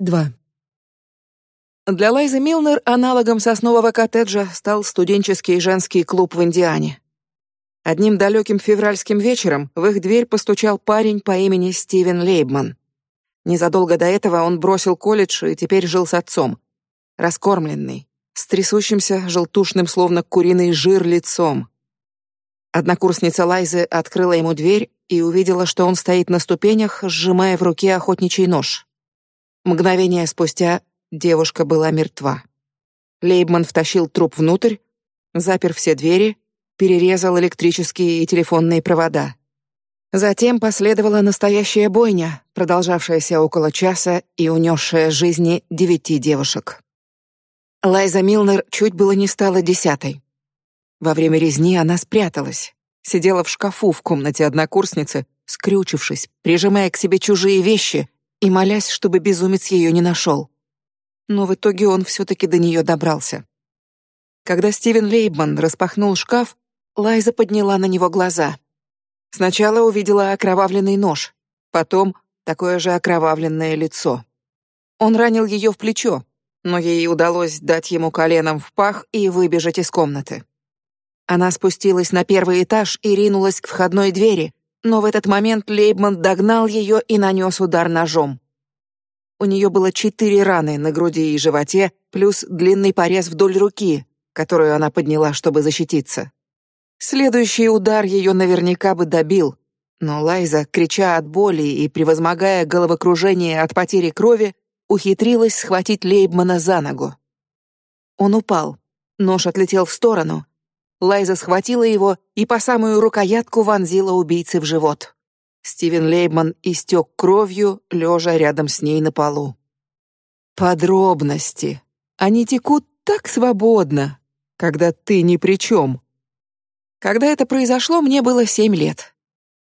2. Для Лайзы Милнер аналогом соснового коттеджа стал студенческий женский клуб в Индиане. Одним далеким февральским вечером в их дверь постучал парень по имени Стивен Лейбман. Незадолго до этого он бросил колледж и теперь жил с отцом. Раскормленный, с трясущимся, желтушным, словно куриный жир, лицом. Однокурсница Лайзы открыла ему дверь и увидела, что он стоит на ступенях, сжимая в руке охотничий нож. Мгновение спустя девушка была мертва. Лейбман втащил труп внутрь, запер все двери, перерезал электрические и телефонные провода. Затем последовала настоящая бойня, продолжавшаяся около часа и унесшая жизни девяти девушек. Лайза Милнер чуть было не стала десятой. Во время резни она спряталась, сидела в шкафу в комнате однокурсницы, скрючившись, прижимая к себе чужие вещи и молясь, чтобы безумец ее не нашел. Но в итоге он все-таки до нее добрался. Когда Стивен Лейбман распахнул шкаф, Лайза подняла на него глаза. Сначала увидела окровавленный нож, потом такое же окровавленное лицо. Он ранил ее в плечо, но ей удалось дать ему коленом в пах и выбежать из комнаты. Она спустилась на первый этаж и ринулась к входной двери, но в этот момент Лейбман догнал ее и нанес удар ножом. У нее было четыре раны на груди и животе, плюс длинный порез вдоль руки, которую она подняла, чтобы защититься. Следующий удар ее наверняка бы добил, но Лайза, крича от боли и превозмогая головокружение от потери крови, ухитрилась схватить Лейбмана за ногу. Он упал. Нож отлетел в сторону, Лайза схватила его и по самую рукоятку вонзила убийце в живот. Стивен Лейбман истек кровью, лежа рядом с ней на полу. Подробности. Они текут так свободно, когда ты ни при чем. Когда это произошло, мне было семь лет.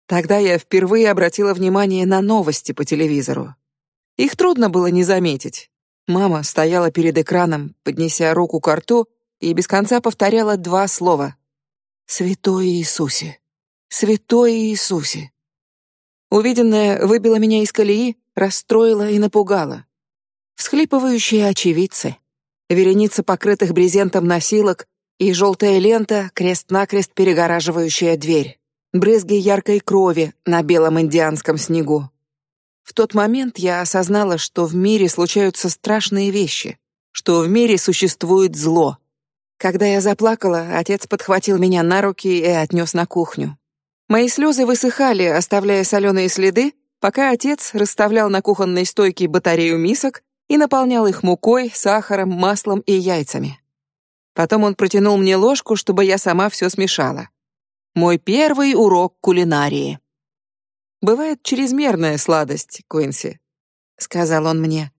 Тогда я впервые обратила внимание на новости по телевизору. Их трудно было не заметить. Мама стояла перед экраном, поднеся руку к рту и без конца повторяла два слова: "Святой Иисусе, Святой Иисусе". Увиденное выбило меня из колеи, расстроило и напугало. Всхлипывающие очевидцы, вереница покрытых брезентом носилок и желтая лента, крест-накрест перегораживающая дверь, брызги яркой крови на белом индианском снегу. В тот момент я осознала, что в мире случаются страшные вещи, что в мире существует зло, когда я заплакала, отец подхватил меня на руки и отнес на кухню. Мои слезы высыхали, оставляя соленые следы, пока отец расставлял на кухонной стойке батарею мисок и наполнял их мукой, сахаром, маслом и яйцами. Потом он протянул мне ложку, чтобы я сама все смешала. Мой первый урок кулинарии. Бывает чрезмерная сладость, Куинси, сказал он мне.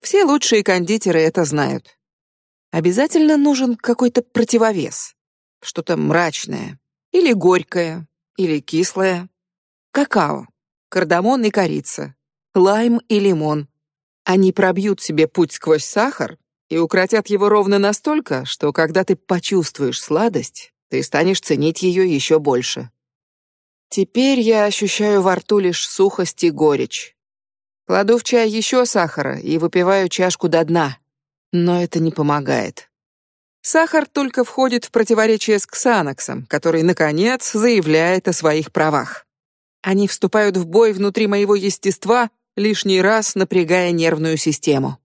Все лучшие кондитеры это знают. Обязательно нужен какой-то противовес. Что-то мрачное. Или горькое. Или кислое. Какао. Кардамон и корица. Лайм и лимон. Они пробьют себе путь сквозь сахар и укротят его ровно настолько, что когда ты почувствуешь сладость, ты станешь ценить ее еще больше. Теперь я ощущаю во рту лишь сухость и горечь. Кладу в чай еще сахара и выпиваю чашку до дна но это не помогает. Сахар только входит в противоречие с ксаноксом, который наконец заявляет о своих правах. Они вступают в бой внутри моего естества, лишний раз напрягая нервную систему.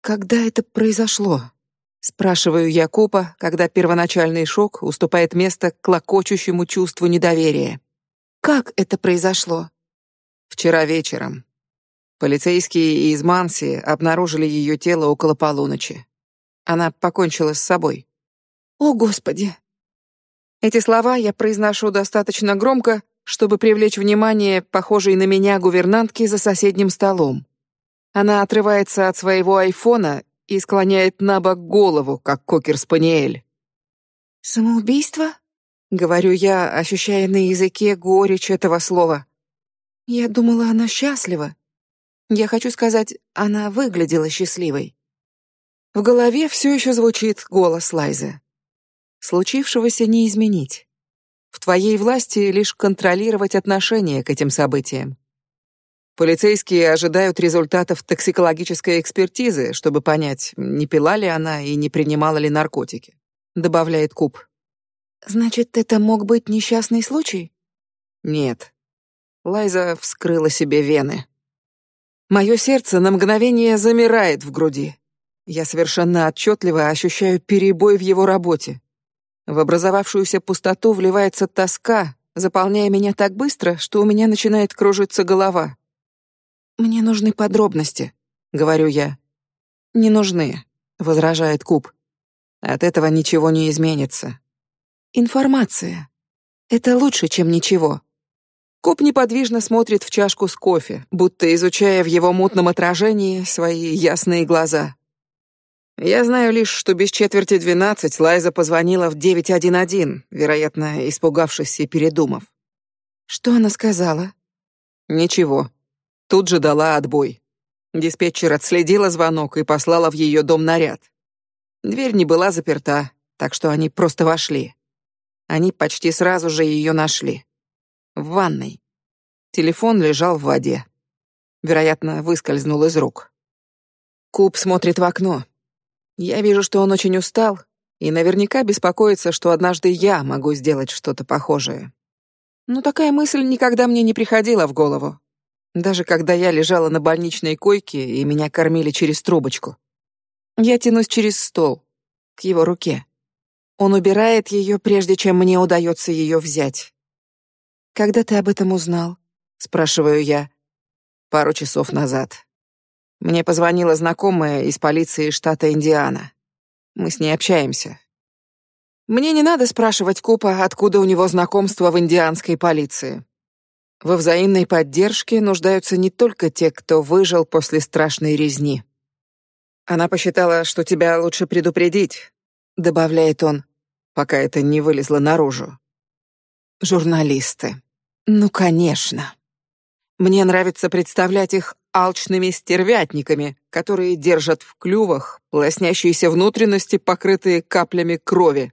Когда это произошло? спрашиваю я Купа, когда первоначальный шок уступает место клокочущему чувству недоверия. Как это произошло? Вчера вечером. Полицейские из Манси обнаружили ее тело около полуночи. Она покончила с собой. О, господи. Эти слова я произношу достаточно громко, чтобы привлечь внимание похожей на меня гувернантки за соседним столом. Она отрывается от своего айфона и склоняет на бок голову, как кокер-спаниель. Самоубийство? Говорю я, ощущая на языке горечь этого слова. Я думала, она счастлива. Я хочу сказать, она выглядела счастливой. В голове все еще звучит голос Лайзы. Случившегося не изменить. В твоей власти лишь контролировать отношение к этим событиям. Полицейские ожидают результатов токсикологической экспертизы, чтобы понять, не пила ли она и не принимала ли наркотики, добавляет Куб. Значит, это мог быть несчастный случай? Нет. Лайза вскрыла себе вены. Мое сердце на мгновение замирает в груди. Я совершенно отчетливо ощущаю перебой в его работе. В образовавшуюся пустоту вливается тоска, заполняя меня так быстро, что у меня начинает кружиться голова. Мне нужны подробности, говорю я. Не нужны, возражает Куб. От этого ничего не изменится. Информация. Это лучше, чем ничего. Куб неподвижно смотрит в чашку с кофе, будто изучая в его мутном отражении свои ясные глаза. Я знаю лишь, что без четверти двенадцать Лайза позвонила в 911, вероятно, испугавшись и передумав. Что она сказала? Ничего. Тут же дала отбой. Диспетчер отследила звонок и послала в ее дом наряд. Дверь не была заперта, так что они просто вошли. Они почти сразу же ее нашли. В ванной. Телефон лежал в воде. Вероятно, выскользнул из рук. Куб смотрит в окно. Я вижу, что он очень устал и наверняка беспокоится, что однажды я могу сделать что-то похожее. Но такая мысль никогда мне не приходила в голову. Даже когда я лежала на больничной койке и меня кормили через трубочку. Я тянусь через стол, к его руке. Он убирает ее, прежде чем мне удается ее взять. «Когда ты об этом узнал?» — спрашиваю я. Пару часов назад. Мне позвонила знакомая из полиции штата Индиана. Мы с ней общаемся. Мне не надо спрашивать Купа, откуда у него знакомство в индианской полиции. Во взаимной поддержке нуждаются не только те, кто выжил после страшной резни. Она посчитала, что тебя лучше предупредить, добавляет он, пока это не вылезло наружу. Журналисты. Ну, конечно. Мне нравится представлять их алчными стервятниками, которые держат в клювах лоснящиеся внутренности, покрытые каплями крови.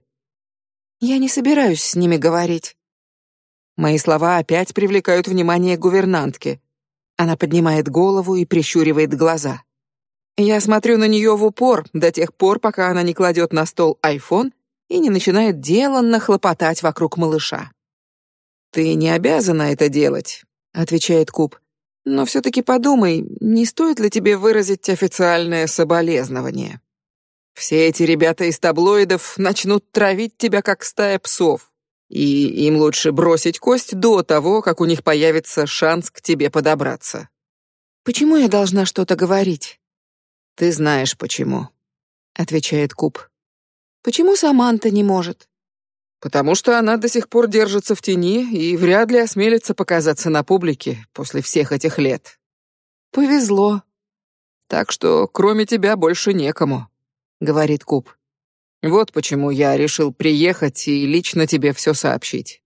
Я не собираюсь с ними говорить. Мои слова опять привлекают внимание гувернантки. Она поднимает голову и прищуривает глаза. Я смотрю на нее в упор до тех пор, пока она не кладет на стол айфон и не начинает деланно хлопотать вокруг малыша. Ты не обязана это делать, отвечает Куб. Но все-таки подумай, не стоит ли тебе выразить официальное соболезнование? Все эти ребята из таблоидов начнут травить тебя как стая псов и им лучше бросить кость до того, как у них появится шанс к тебе подобраться. Почему я должна что-то говорить? Ты знаешь почему, отвечает Куб. Почему Саманта не может? Потому что она до сих пор держится в тени и вряд ли осмелится показаться на публике после всех этих лет. Повезло. Так что кроме тебя больше некому, говорит Куб. Вот почему я решил приехать и лично тебе все сообщить.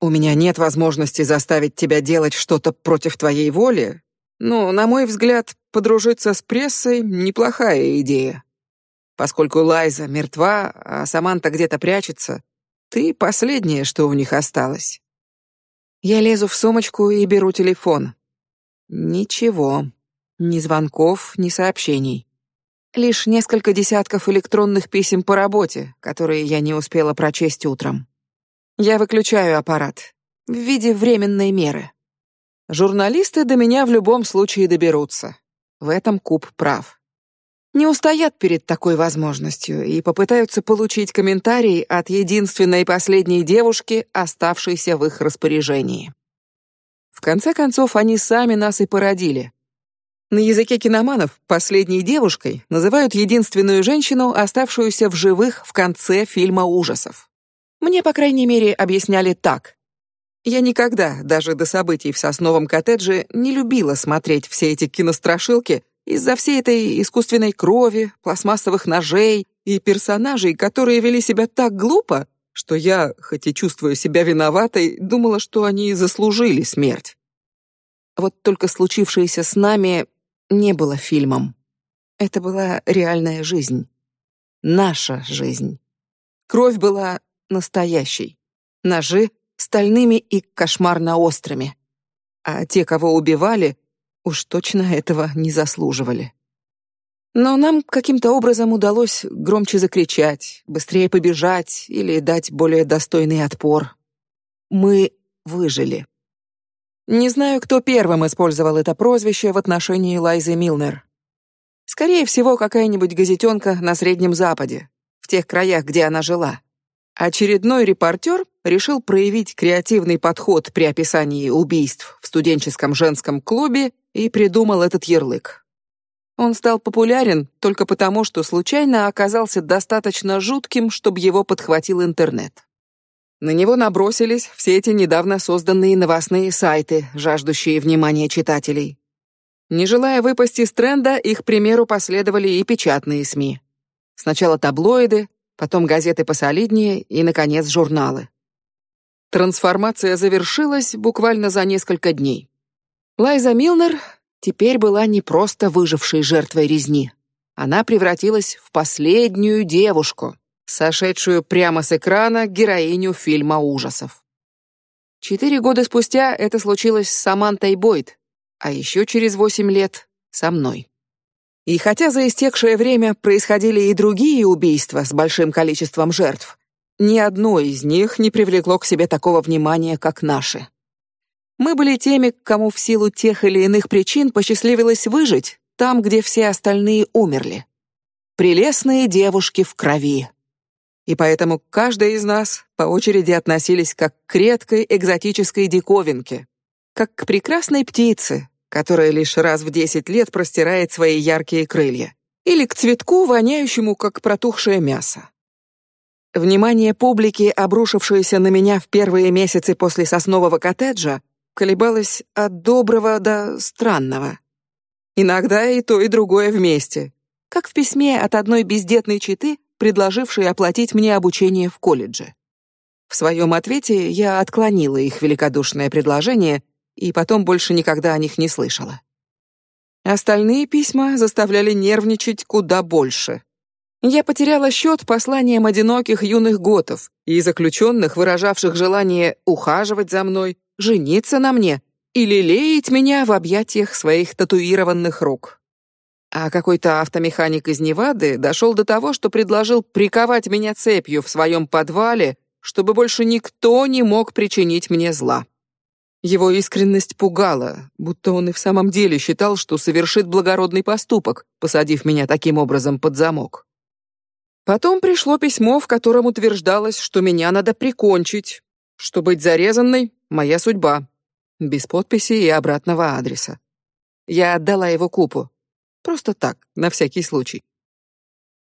У меня нет возможности заставить тебя делать что-то против твоей воли, но, на мой взгляд, подружиться с прессой неплохая идея. Поскольку Лайза мертва, а Саманта где-то прячется, ты последнее, что у них осталось. Я лезу в сумочку и беру телефон. Ничего, ни звонков, ни сообщений. Лишь несколько десятков электронных писем по работе, которые я не успела прочесть утром. Я выключаю аппарат в виде временной меры. Журналисты до меня в любом случае доберутся. В этом Куб прав. Не устоят перед такой возможностью и попытаются получить комментарий от единственной последней девушки, оставшейся в их распоряжении. В конце концов, они сами нас и породили. На языке киноманов последней девушкой называют единственную женщину, оставшуюся в живых в конце фильма ужасов. Мне, по крайней мере, объясняли так. Я никогда, даже до событий в сосновом коттедже, не любила смотреть все эти кинострашилки из-за всей этой искусственной крови, пластмассовых ножей и персонажей, которые вели себя так глупо, что я, хоть и чувствую себя виноватой, думала, что они заслужили смерть. Вот только случившееся с нами не было фильмом. Это была реальная жизнь. Наша жизнь. Кровь была настоящей. Ножи стальными и кошмарно острыми. А те, кого убивали, уж точно этого не заслуживали. Но нам каким-то образом удалось громче закричать, быстрее побежать или дать более достойный отпор. Мы выжили. Не знаю, кто первым использовал это прозвище в отношении Лайзы Милнер. Скорее всего, какая-нибудь газетенка на Среднем Западе, в тех краях, где она жила. Очередной репортер решил проявить креативный подход при описании убийств в студенческом женском клубе и придумал этот ярлык. Он стал популярен только потому, что случайно оказался достаточно жутким, чтобы его подхватил интернет. На него набросились все эти недавно созданные новостные сайты, жаждущие внимания читателей. Не желая выпасть из тренда, их примеру последовали и печатные СМИ. Сначала таблоиды, потом газеты посолиднее и, наконец, журналы. Трансформация завершилась буквально за несколько дней. Лайза Милнер теперь была не просто выжившей жертвой резни. Она превратилась в последнюю девушку, сошедшую прямо с экрана героиню фильма ужасов. Четыре года спустя это случилось с Самантой Бойд, а еще через восемь лет со мной. И хотя за истекшее время происходили и другие убийства с большим количеством жертв, ни одно из них не привлекло к себе такого внимания, как наши. Мы были теми, кому в силу тех или иных причин посчастливилось выжить там, где все остальные умерли. Прелестные девушки в крови. И поэтому каждая из нас по очереди относились как к редкой экзотической диковинке, как к прекрасной птице, которая лишь раз в десять лет простирает свои яркие крылья, или к цветку, воняющему как протухшее мясо. Внимание публики, обрушившееся на меня в первые месяцы после соснового коттеджа, колебалось от доброго до странного. Иногда и то, и другое вместе, как в письме от одной бездетной читы, предложившей оплатить мне обучение в колледже. В своем ответе я отклонила их великодушное предложение и потом больше никогда о них не слышала. Остальные письма заставляли нервничать куда больше. Я потеряла счет посланиям одиноких юных готов и заключенных, выражавших желание ухаживать за мной, жениться на мне или лелеять меня в объятиях своих татуированных рук. А какой-то автомеханик из Невады дошел до того, что предложил приковать меня цепью в своем подвале, чтобы больше никто не мог причинить мне зла. Его искренность пугала, будто он и в самом деле считал, что совершит благородный поступок, посадив меня таким образом под замок. Потом пришло письмо, в котором утверждалось, что меня надо прикончить, что быть зарезанной — моя судьба, без подписи и обратного адреса. Я отдала его купу. Просто так, на всякий случай.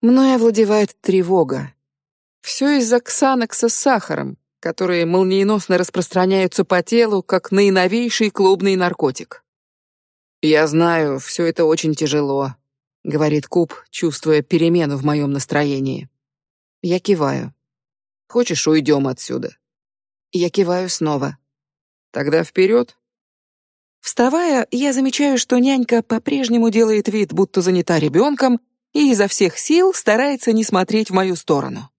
Мною овладевает тревога. Все из-за ксанокса с сахаром, которые молниеносно распространяются по телу, как наиновейший клубный наркотик. «Я знаю, все это очень тяжело», — говорит Куб, чувствуя перемену в моем настроении. Я киваю. «Хочешь, уйдем отсюда?» Я киваю снова. «Тогда вперед!» Вставая, я замечаю, что нянька по-прежнему делает вид, будто занята ребенком, и изо всех сил старается не смотреть в мою сторону.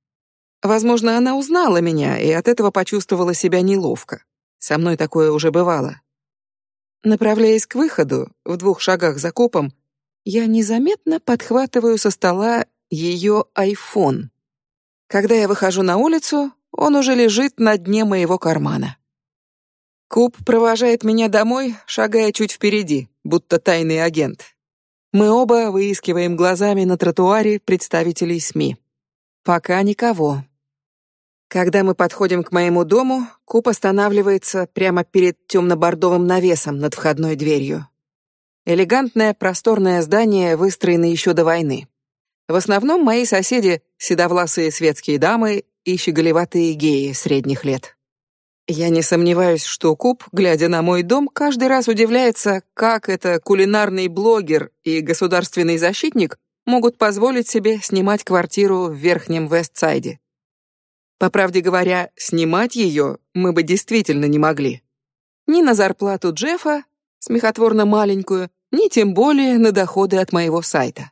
Возможно, она узнала меня и от этого почувствовала себя неловко. Со мной такое уже бывало. Направляясь к выходу, в двух шагах за копом, я незаметно подхватываю со стола ее айфон. Когда я выхожу на улицу, он уже лежит на дне моего кармана. Куб провожает меня домой, шагая чуть впереди, будто тайный агент. Мы оба выискиваем глазами на тротуаре представителей СМИ. Пока никого. Когда мы подходим к моему дому, Куб останавливается прямо перед темно-бордовым навесом над входной дверью. Элегантное просторное здание выстроено еще до войны. В основном мои соседи — седовласые светские дамы и щеголеватые геи средних лет. Я не сомневаюсь, что Куб, глядя на мой дом, каждый раз удивляется, как это кулинарный блогер и государственный защитник могут позволить себе снимать квартиру в Верхнем Вестсайде. По правде говоря, снимать ее мы бы действительно не могли. Ни на зарплату Джеффа, смехотворно маленькую, ни тем более на доходы от моего сайта.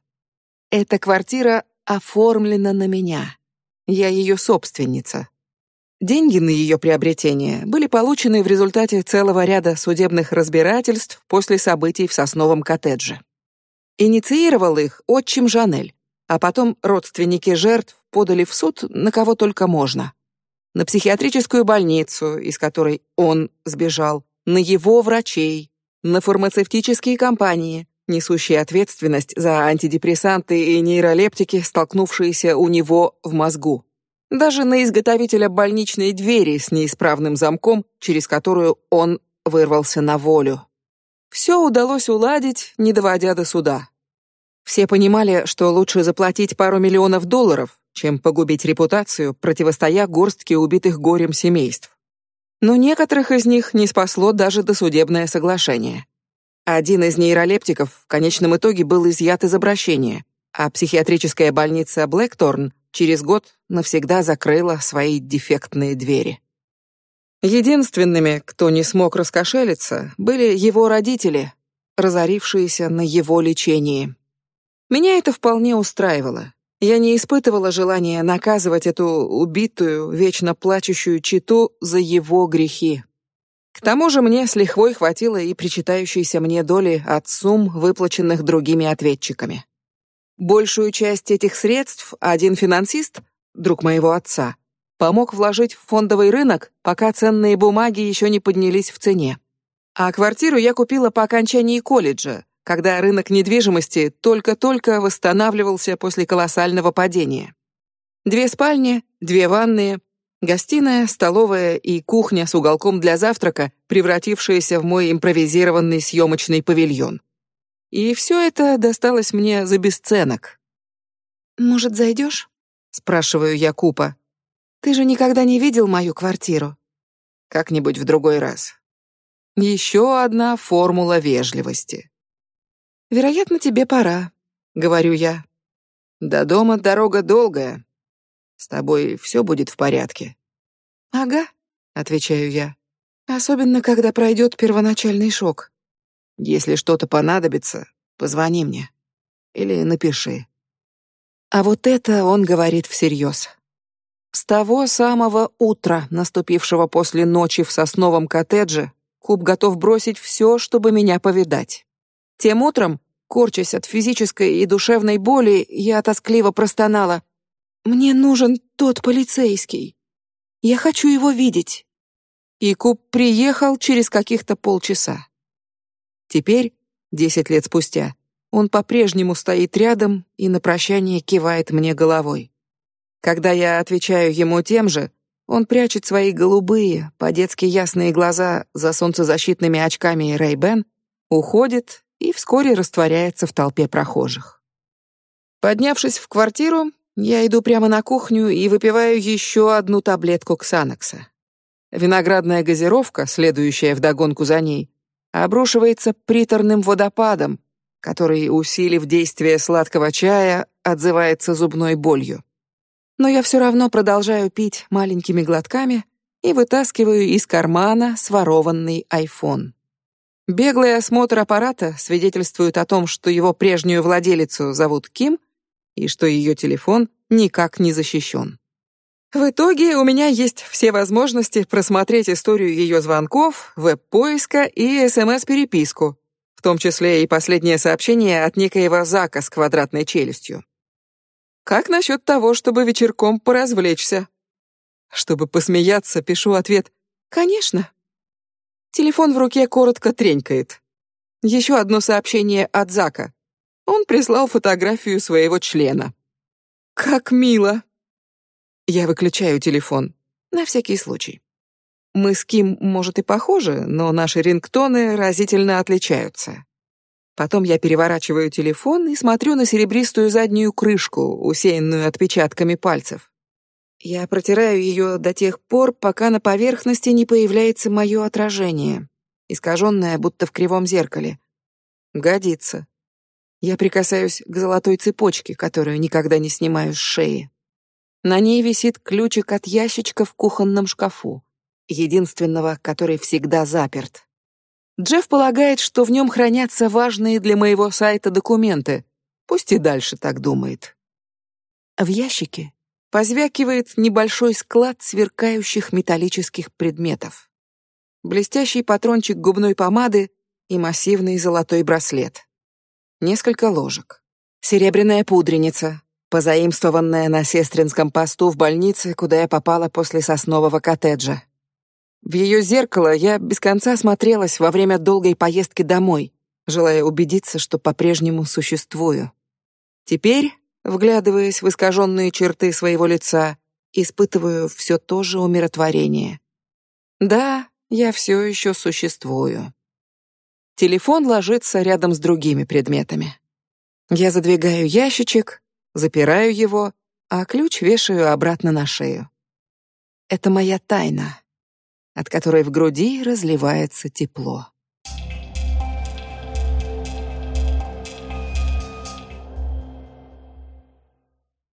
Эта квартира оформлена на меня. Я ее собственница. Деньги на ее приобретение были получены в результате целого ряда судебных разбирательств после событий в сосновом коттедже. Инициировал их отчим Жанель, а потом родственники жертв подали в суд на кого только можно. На психиатрическую больницу, из которой он сбежал, на его врачей, на фармацевтические компании, несущие ответственность за антидепрессанты и нейролептики, столкнувшиеся у него в мозгу. Даже на изготовителя больничной двери с неисправным замком, через которую он вырвался на волю. Все удалось уладить, не доводя до суда. Все понимали, что лучше заплатить пару миллионов долларов, чем погубить репутацию, противостоя горстке убитых горем семейств. Но некоторых из них не спасло даже досудебное соглашение. Один из нейролептиков в конечном итоге был изъят из обращения, а психиатрическая больница Блэкторн через год навсегда закрыла свои дефектные двери. Единственными, кто не смог раскошелиться, были его родители, разорившиеся на его лечении. Меня это вполне устраивало. Я не испытывала желания наказывать эту убитую, вечно плачущую читу за его грехи. К тому же мне с лихвой хватило и причитающейся мне доли от сумм, выплаченных другими ответчиками. Большую часть этих средств один финансист, друг моего отца, помог вложить в фондовый рынок, пока ценные бумаги еще не поднялись в цене. А квартиру я купила по окончании колледжа, когда рынок недвижимости только-только восстанавливался после колоссального падения. Две спальни, две ванные, гостиная, столовая и кухня с уголком для завтрака, превратившиеся в мой импровизированный съемочный павильон. И все это досталось мне за бесценок. Может, зайдешь? спрашиваю я Купа. Ты же никогда не видел мою квартиру. Как-нибудь в другой раз. Еще одна формула вежливости. Вероятно, тебе пора, говорю я. До дома дорога долгая. С тобой все будет в порядке. Ага, отвечаю я. Особенно когда пройдет первоначальный шок. Если что-то понадобится, позвони мне или напиши. А вот это он говорит всерьез. С того самого утра, наступившего после ночи в сосновом коттедже, Куб готов бросить все, чтобы меня повидать. Тем утром, корчась от физической и душевной боли, я тоскливо простонала: "Мне нужен тот полицейский. Я хочу его видеть". И Куб приехал через каких-то полчаса. Теперь, десять лет спустя, он по-прежнему стоит рядом и на прощание кивает мне головой. Когда я отвечаю ему тем же, он прячет свои голубые, по-детски ясные глаза за солнцезащитными очками Ray-Ban, уходит и вскоре растворяется в толпе прохожих. Поднявшись в квартиру, я иду прямо на кухню и выпиваю еще одну таблетку ксанокса. Виноградная газировка, следующая вдогонку за ней, обрушивается приторным водопадом, который, усилив действие сладкого чая, отзывается зубной болью. Но я все равно продолжаю пить маленькими глотками и вытаскиваю из кармана сворованный iPhone. Беглый осмотр аппарата свидетельствует о том, что его прежнюю владелицу зовут Ким и что ее телефон никак не защищен. В итоге у меня есть все возможности просмотреть историю ее звонков, веб-поиска и СМС-переписку, в том числе и последнее сообщение от некоего Зака с квадратной челюстью. Как насчет того, чтобы вечерком поразвлечься? Чтобы посмеяться, пишу ответ: "Конечно". Телефон в руке коротко тренькает. Еще одно сообщение от Зака. Он прислал фотографию своего члена. Как мило. Я выключаю телефон на всякий случай. Мы с Ким, может, и похожи, но наши рингтоны разительно отличаются. Потом я переворачиваю телефон и смотрю на серебристую заднюю крышку, усеянную отпечатками пальцев. Я протираю ее до тех пор, пока на поверхности не появляется мое отражение, искаженное, будто в кривом зеркале. Годится. Я прикасаюсь к золотой цепочке, которую никогда не снимаю с шеи. На ней висит ключик от ящичка в кухонном шкафу, единственного, который всегда заперт. Джефф полагает, что в нем хранятся важные для моего сайта документы. Пусть и дальше так думает. В ящике позвякивает небольшой склад сверкающих металлических предметов. Блестящий патрончик губной помады и массивный золотой браслет. Несколько ложек. Серебряная пудреница, позаимствованная на сестринском посту в больнице, куда я попала после соснового коттеджа. В ее зеркало я без конца смотрелась во время долгой поездки домой, желая убедиться, что по-прежнему существую. Теперь, вглядываясь в искаженные черты своего лица, испытываю все то же умиротворение. Да, я все еще существую. Телефон ложится рядом с другими предметами. Я задвигаю ящичек, запираю его, а ключ вешаю обратно на шею. Это моя тайна, от которой в груди разливается тепло.